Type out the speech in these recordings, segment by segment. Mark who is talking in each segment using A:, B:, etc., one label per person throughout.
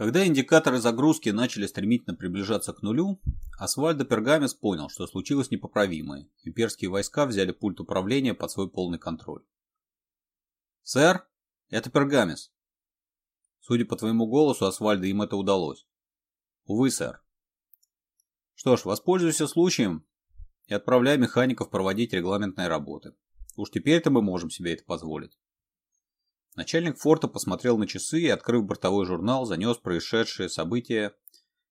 A: Когда индикаторы загрузки начали стремительно приближаться к нулю, Асвальдо Пергамес понял, что случилось непоправимое, Имперские войска взяли пульт управления под свой полный контроль. «Сэр, это Пергамес». Судя по твоему голосу, Асвальдо, им это удалось. «Увы, сэр». «Что ж, воспользуйся случаем и отправляй механиков проводить регламентные работы. Уж теперь-то мы можем себе это позволить». Начальник форта посмотрел на часы и, открыв бортовой журнал, занес происшедшее событие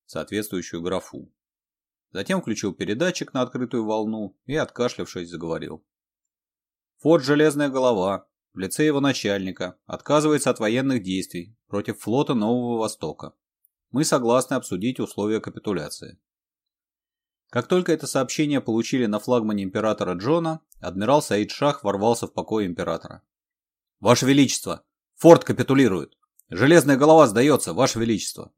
A: в соответствующую графу. Затем включил передатчик на открытую волну и, откашлявшись, заговорил. Форт «Железная голова» в лице его начальника отказывается от военных действий против флота Нового Востока. Мы согласны обсудить условия капитуляции. Как только это сообщение получили на флагмане императора Джона, адмирал Саид Шах ворвался в покой императора. «Ваше Величество! Форт капитулирует! Железная голова сдается, Ваше Величество!»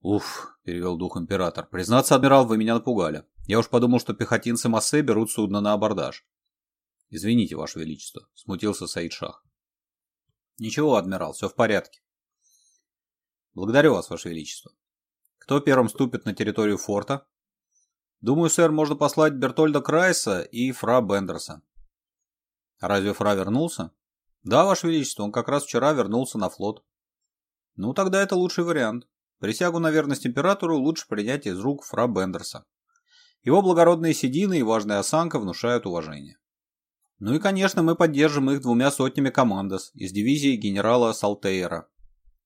A: «Уф!» – перевел дух император. «Признаться, адмирал, вы меня напугали. Я уж подумал, что пехотинцы Массе берут судно на абордаж». «Извините, Ваше Величество», – смутился Саид Шах. «Ничего, адмирал, все в порядке». «Благодарю вас, Ваше Величество. Кто первым ступит на территорию форта?» «Думаю, сэр, можно послать Бертольда Крайса и фра Бендерса». Разве фра вернулся?» Да, Ваше Величество, он как раз вчера вернулся на флот. Ну, тогда это лучший вариант. Присягу на верность императору лучше принять из рук фра Бендерса. Его благородные седины и важная осанка внушают уважение. Ну и, конечно, мы поддержим их двумя сотнями командос из дивизии генерала Салтейра.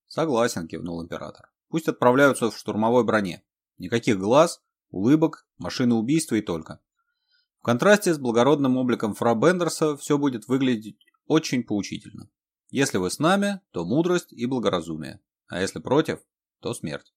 A: Согласен, кивнул император. Пусть отправляются в штурмовой броне. Никаких глаз, улыбок, машины убийства и только. В контрасте с благородным обликом фра Бендерса все будет выглядеть очень поучительно. Если вы с нами, то мудрость и благоразумие, а если против, то смерть.